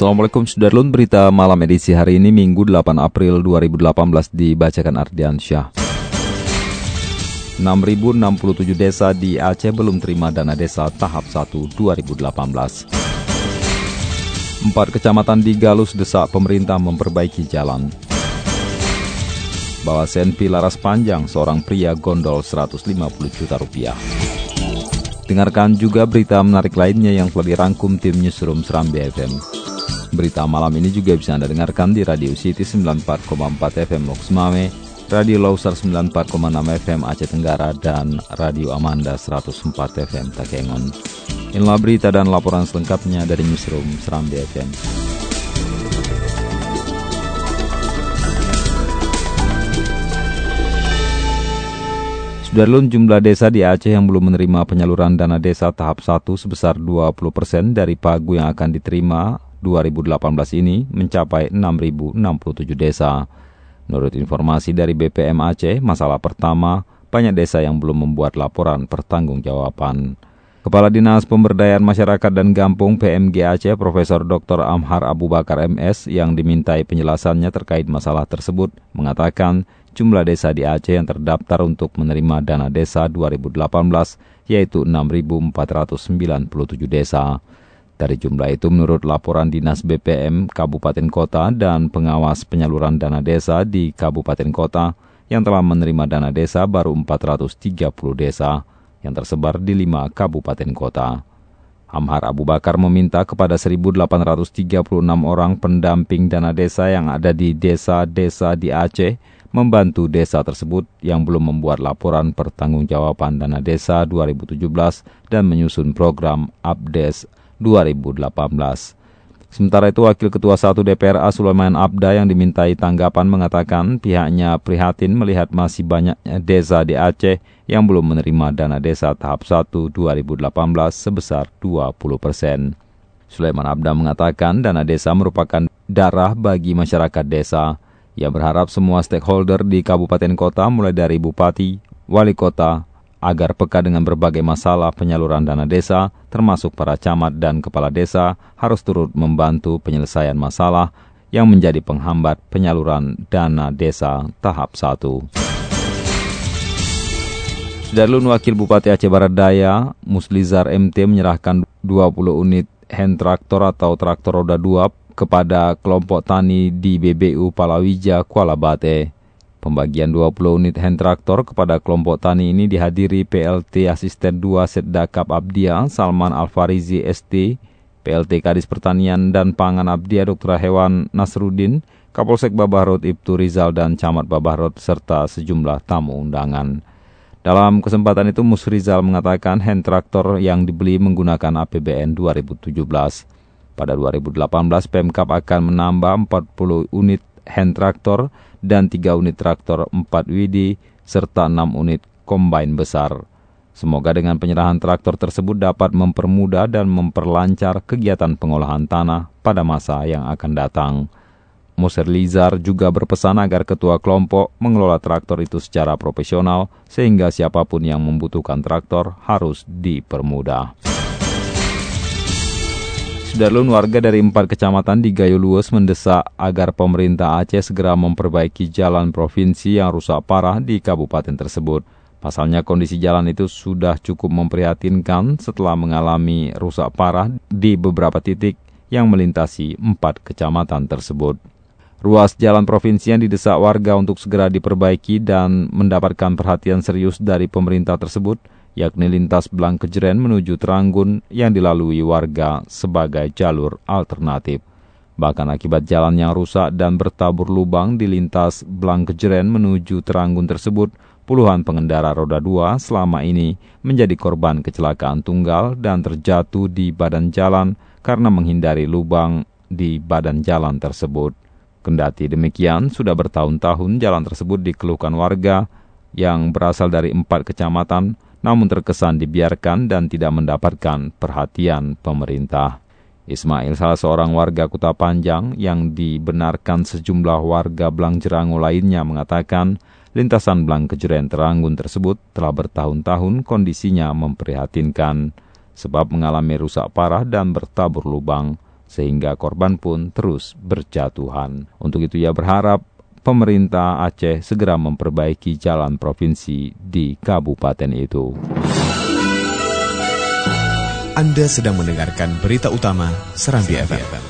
Assalamualaikum Sudarlun, berita malam edisi hari ini Minggu 8 April 2018 dibacakan Ardian Syah. 6.067 desa di Aceh belum terima dana desa tahap 1 2018. Empat kecamatan di Galus desak pemerintah memperbaiki jalan. Bawa senpi laras panjang seorang pria gondol 150 juta rupiah. Dengarkan juga berita menarik lainnya yang telah dirangkum tim Newsroom Serambi FM. Berita malam ini juga bisa Anda dengarkan di Radio City 94,4 FM Loks Mame, Radio Loser 94,6 FM Aceh Tenggara, dan Radio Amanda 104 FM Takengon. Inilah berita dan laporan selengkapnya dari Newsroom Serambi FM. Sudarlun jumlah desa di Aceh yang belum menerima penyaluran dana desa tahap 1 sebesar 20% dari pagu yang akan diterima 2018 ini mencapai 6.067 desa. Menurut informasi dari BPM Aceh, masalah pertama, banyak desa yang belum membuat laporan pertanggungjawaban. Kepala Dinas Pemberdayaan Masyarakat dan Gampung PMG Aceh, Profesor Dr. Amhar Abu Bakar MS yang dimintai penjelasannya terkait masalah tersebut, mengatakan jumlah desa di Aceh yang terdaftar untuk menerima dana desa 2018 yaitu 6.497 desa. Dari jumlah itu menurut laporan Dinas BPM Kabupaten Kota dan pengawas penyaluran dana desa di Kabupaten Kota yang telah menerima dana desa baru 430 desa yang tersebar di 5 kabupaten kota. Amhar Abu Bakar meminta kepada 1.836 orang pendamping dana desa yang ada di desa-desa di Aceh membantu desa tersebut yang belum membuat laporan pertanggungjawaban dana desa 2017 dan menyusun program Abdes 2018. Sementara itu, Wakil Ketua 1 DPR A Sulaiman Abda yang dimintai tanggapan mengatakan pihaknya prihatin melihat masih banyaknya desa di Aceh yang belum menerima dana desa tahap 1 2018 sebesar 20 persen. Sulaiman Abda mengatakan dana desa merupakan darah bagi masyarakat desa. Ia berharap semua stakeholder di kabupaten kota mulai dari bupati, wali kota, agar peka dengan berbagai masalah penyaluran dana desa, termasuk para camat dan kepala desa, harus turut membantu penyelesaian masalah yang menjadi penghambat penyaluran dana desa tahap 1. Darlun Wakil Bupati Aceh Barat Daya, Muslizar MT menyerahkan 20 unit hand traktor atau traktor roda 2 kepada kelompok tani di BBU Palawija, Kuala Bate. Pembagian 20 unit hand traktor kepada kelompok tani ini dihadiri PLT Asisten 2 Setdakap Abdia Salman Alfarizi ST, PLT Kadis Pertanian dan Pangan Abdia Dr. Hewan Nasruddin, Kapolsek Babahrot Ibtu Rizal dan Camat Babahrot serta sejumlah tamu undangan. Dalam kesempatan itu Musrizal mengatakan hand traktor yang dibeli menggunakan APBN 2017. Pada 2018 Pemkap akan menambah 40 unit hand traktor dan 3 unit traktor 4 WD serta 6 unit combine besar. Semoga dengan penyerahan traktor tersebut dapat mempermudah dan memperlancar kegiatan pengolahan tanah pada masa yang akan datang. Moser Lizar juga berpesan agar ketua kelompok mengelola traktor itu secara profesional sehingga siapa pun yang membutuhkan traktor harus dipermudah. Sudarlun warga dari empat kecamatan di Gayo Lues mendesak agar pemerintah Aceh segera memperbaiki jalan provinsi yang rusak parah di kabupaten tersebut. Pasalnya kondisi jalan itu sudah cukup memprihatinkan setelah mengalami rusak parah di beberapa titik yang melintasi empat kecamatan tersebut. Ruas jalan provinsi yang didesak warga untuk segera diperbaiki dan mendapatkan perhatian serius dari pemerintah tersebut yakni lintas Belang Kejeren menuju Teranggun yang dilalui warga sebagai jalur alternatif. Bahkan akibat jalan yang rusak dan bertabur lubang di lintas Belang Kejeren menuju Teranggun tersebut, puluhan pengendara roda dua selama ini menjadi korban kecelakaan tunggal dan terjatuh di badan jalan karena menghindari lubang di badan jalan tersebut. Kendati demikian, sudah bertahun-tahun jalan tersebut dikeluhkan warga yang berasal dari empat kecamatan, namun terkesan dibiarkan dan tidak mendapatkan perhatian pemerintah. Ismail, salah seorang warga Kota Panjang yang dibenarkan sejumlah warga Blang Jerangu lainnya mengatakan lintasan Blang Kejeren Teranggun tersebut telah bertahun-tahun kondisinya memprihatinkan sebab mengalami rusak parah dan bertabur lubang sehingga korban pun terus berjatuhan. Untuk itu ia berharap pemerintah Aceh segera memperbaiki jalan provinsi di kabupaten itu. Anda sedang mendengarkan berita utama Serambi FM.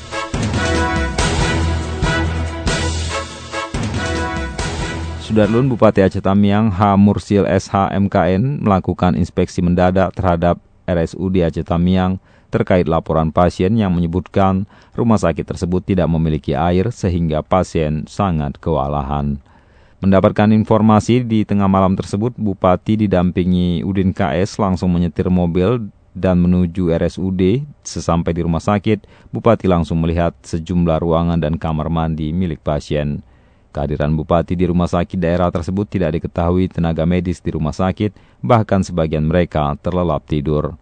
Sudarlun Bupati Aceh Tamiang H. Mursil SH MKN melakukan inspeksi mendadak terhadap RSUD Aceh Tamiang terkait laporan pasien yang menyebutkan rumah sakit tersebut tidak memiliki air sehingga pasien sangat kewalahan. Mendapatkan informasi di tengah malam tersebut, Bupati didampingi Udin KS langsung menyetir mobil dan menuju RSUD. Sesampai di rumah sakit, Bupati langsung melihat sejumlah ruangan dan kamar mandi milik pasien. Kehadiran Bupati di rumah sakit daerah tersebut tidak diketahui tenaga medis di rumah sakit, bahkan sebagian mereka terlelap tidur.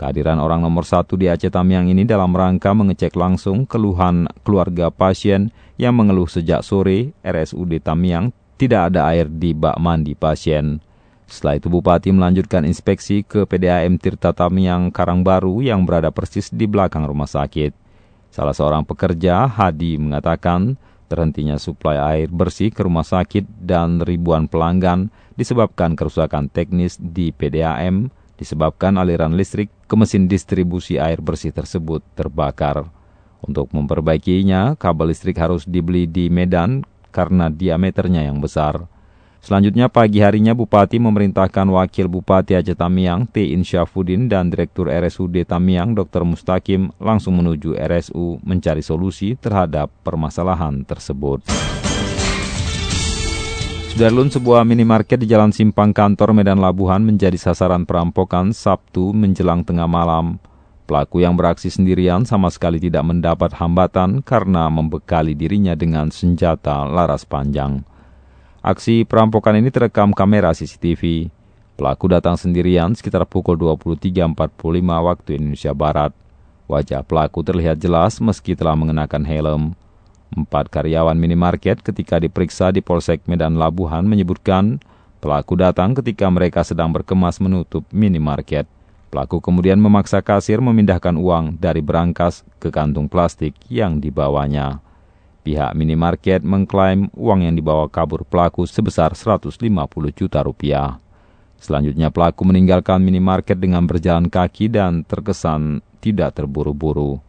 Kehadiran orang nomor satu di Aceh Tamiang ini dalam rangka mengecek langsung keluhan keluarga pasien yang mengeluh sejak sore RSUD Tamiang tidak ada air di bak mandi pasien. Setelah itu Bupati melanjutkan inspeksi ke PDAM Tirta Tamiang Karangbaru yang berada persis di belakang rumah sakit. Salah seorang pekerja, Hadi, mengatakan terhentinya suplai air bersih ke rumah sakit dan ribuan pelanggan disebabkan kerusakan teknis di PDAM disebabkan aliran listrik ke mesin distribusi air bersih tersebut terbakar. Untuk memperbaikinya, kabel listrik harus dibeli di Medan karena diameternya yang besar. Selanjutnya pagi harinya Bupati memerintahkan Wakil Bupati Aceh Tamiang T. Insyafudin dan Direktur RSUD Tamiang Dr. Mustakim langsung menuju RSU mencari solusi terhadap permasalahan tersebut. Sudarlun sebuah minimarket di Jalan Simpang Kantor Medan Labuhan menjadi sasaran perampokan Sabtu menjelang tengah malam. Pelaku yang beraksi sendirian sama sekali tidak mendapat hambatan karena membekali dirinya dengan senjata laras panjang. Aksi perampokan ini terekam kamera CCTV. Pelaku datang sendirian sekitar pukul 23.45 waktu Indonesia Barat. Wajah pelaku terlihat jelas meski telah mengenakan helm. Empat karyawan minimarket ketika diperiksa di Polsek Medan Labuhan menyebutkan pelaku datang ketika mereka sedang berkemas menutup minimarket. Pelaku kemudian memaksa kasir memindahkan uang dari berangkas ke kantung plastik yang dibawanya. Pihak minimarket mengklaim uang yang dibawa kabur pelaku sebesar 150 juta rupiah. Selanjutnya pelaku meninggalkan minimarket dengan berjalan kaki dan terkesan tidak terburu-buru.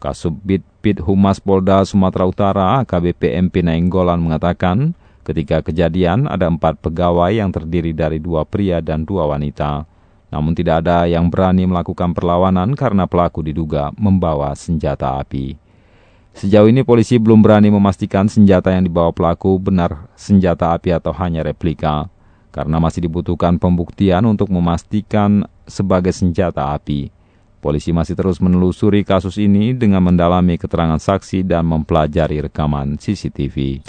Kasubit Pit Humas Polda Sumatera Utara KBP MP mengatakan ketika kejadian ada empat pegawai yang terdiri dari dua pria dan dua wanita. Namun tidak ada yang berani melakukan perlawanan karena pelaku diduga membawa senjata api. Sejauh ini polisi belum berani memastikan senjata yang dibawa pelaku benar senjata api atau hanya replika, karena masih dibutuhkan pembuktian untuk memastikan sebagai senjata api. Polisi masih terus menelusuri kasus ini dengan mendalami keterangan saksi dan mempelajari rekaman CCTV.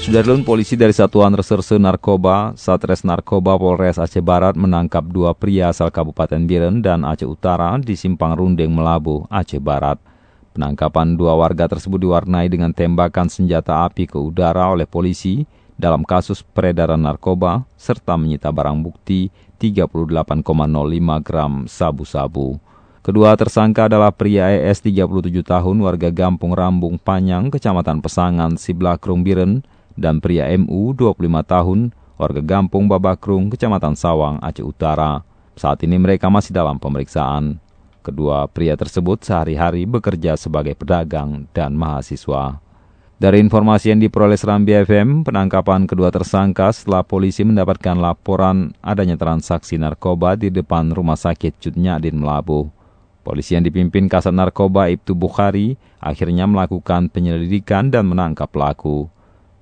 Sudarlun polisi dari Satuan Reserse Narkoba, Satres Narkoba Polres Aceh Barat menangkap dua pria asal Kabupaten Biren dan Aceh Utara di Simpang Rundeng Melabu, Aceh Barat. Penangkapan dua warga tersebut diwarnai dengan tembakan senjata api ke udara oleh polisi dalam kasus peredaran narkoba serta menyita barang bukti 38,05 gram sabu-sabu. Kedua tersangka adalah pria ES 37 tahun warga Gampung Rambung Panyang, Kecamatan Pesangan, Siblakrung Biren, dan pria MU 25 tahun, warga Gampung Babakrung, Kecamatan Sawang, Aceh Utara. Saat ini mereka masih dalam pemeriksaan. Kedua pria tersebut sehari-hari bekerja sebagai pedagang dan mahasiswa. Dari informasi yang diperoleh Serambi FM, penangkapan kedua tersangka setelah polisi mendapatkan laporan adanya transaksi narkoba di depan rumah sakit Cutnyadin Melabuh. Polisi yang dipimpin Kasat Narkoba Ibtu Bukhari akhirnya melakukan penyelidikan dan menangkap pelaku.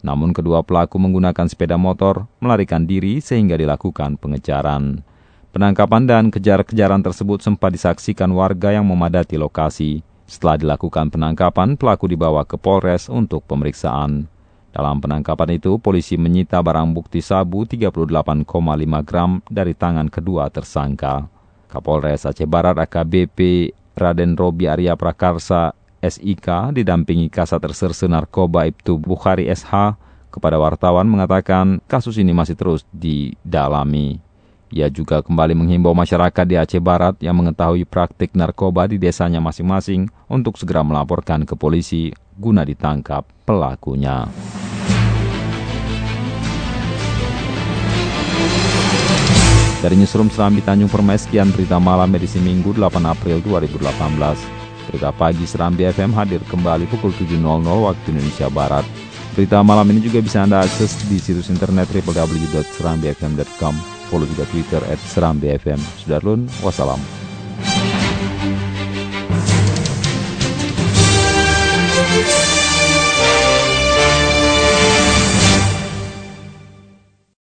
Namun kedua pelaku menggunakan sepeda motor melarikan diri sehingga dilakukan pengejaran. Penangkapan dan kejar-kejaran tersebut sempat disaksikan warga yang memadati lokasi. Setelah dilakukan penangkapan, pelaku dibawa ke Polres untuk pemeriksaan. Dalam penangkapan itu, polisi menyita barang bukti sabu 38,5 gram dari tangan kedua tersangka. Kapolres Aceh Barat AKBP Raden Robi Arya Prakarsa SIK didampingi Kasat Reserse Narkoba Ibtu Bukhari SH kepada wartawan mengatakan kasus ini masih terus didalami. Ia juga kembali menghimbau masyarakat di Aceh Barat yang mengetahui praktik narkoba di desanya masing-masing untuk segera melaporkan ke polisi guna ditangkap pelakunya. Dari Newsroom Serambi Tanjung Permai, sekian berita malam edisi Minggu 8 April 2018. Berita pagi Serambi FM hadir kembali pukul 7.00 waktu Indonesia Barat. Berita malam ini juga bisa Anda akses di situs internet www.serambifm.com. Follow juga Twitter at Serambi FM. Sudarlun, wassalam.